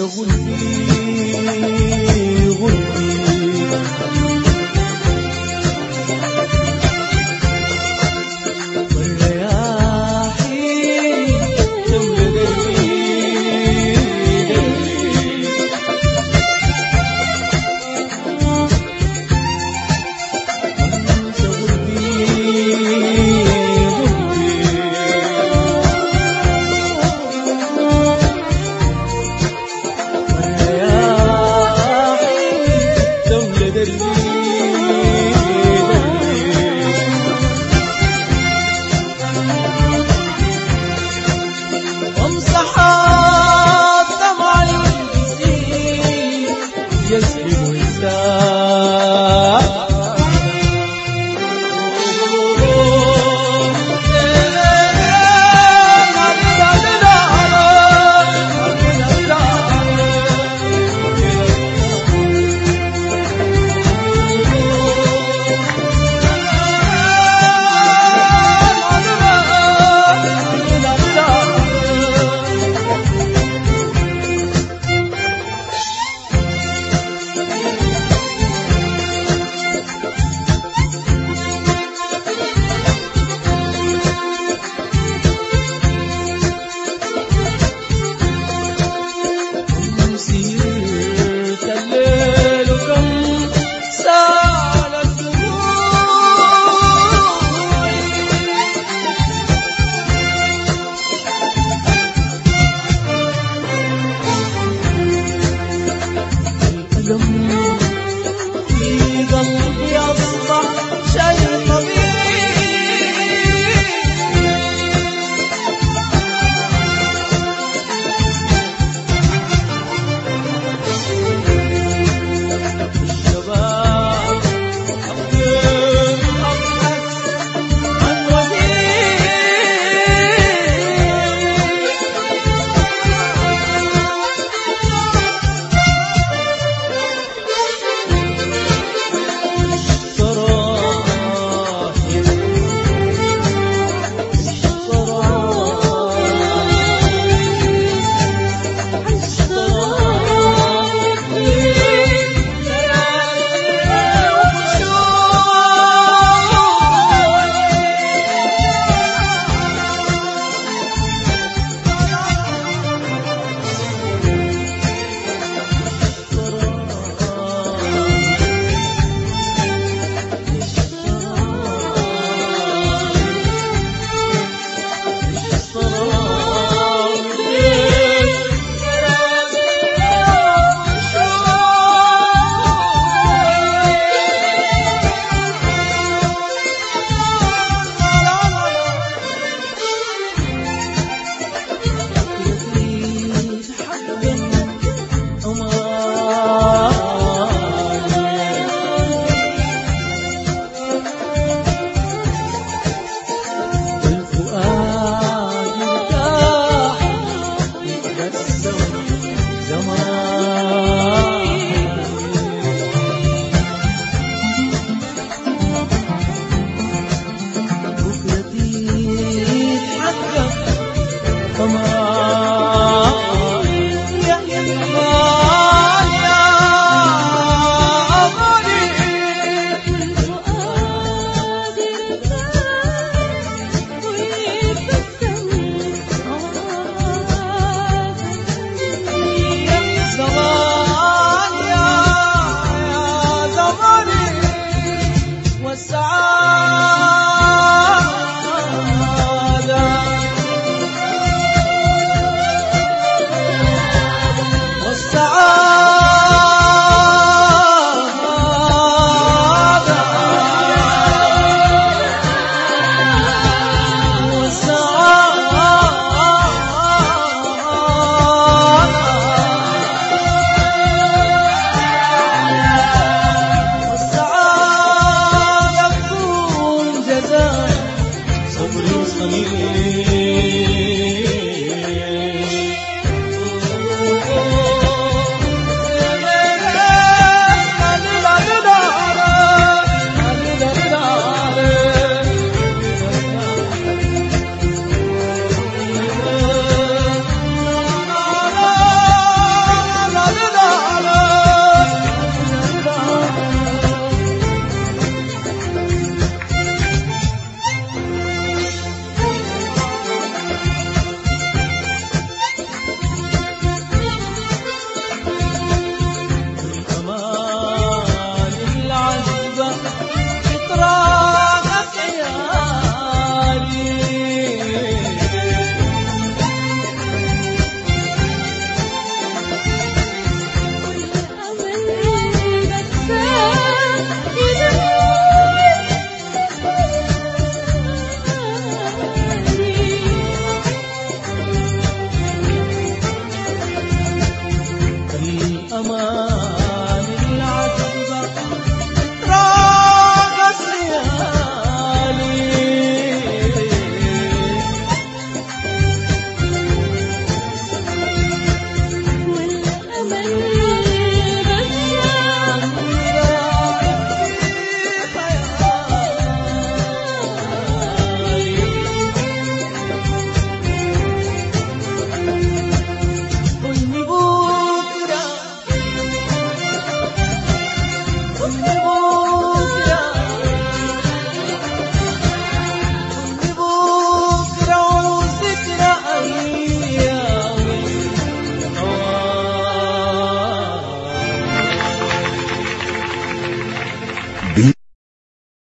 غني غني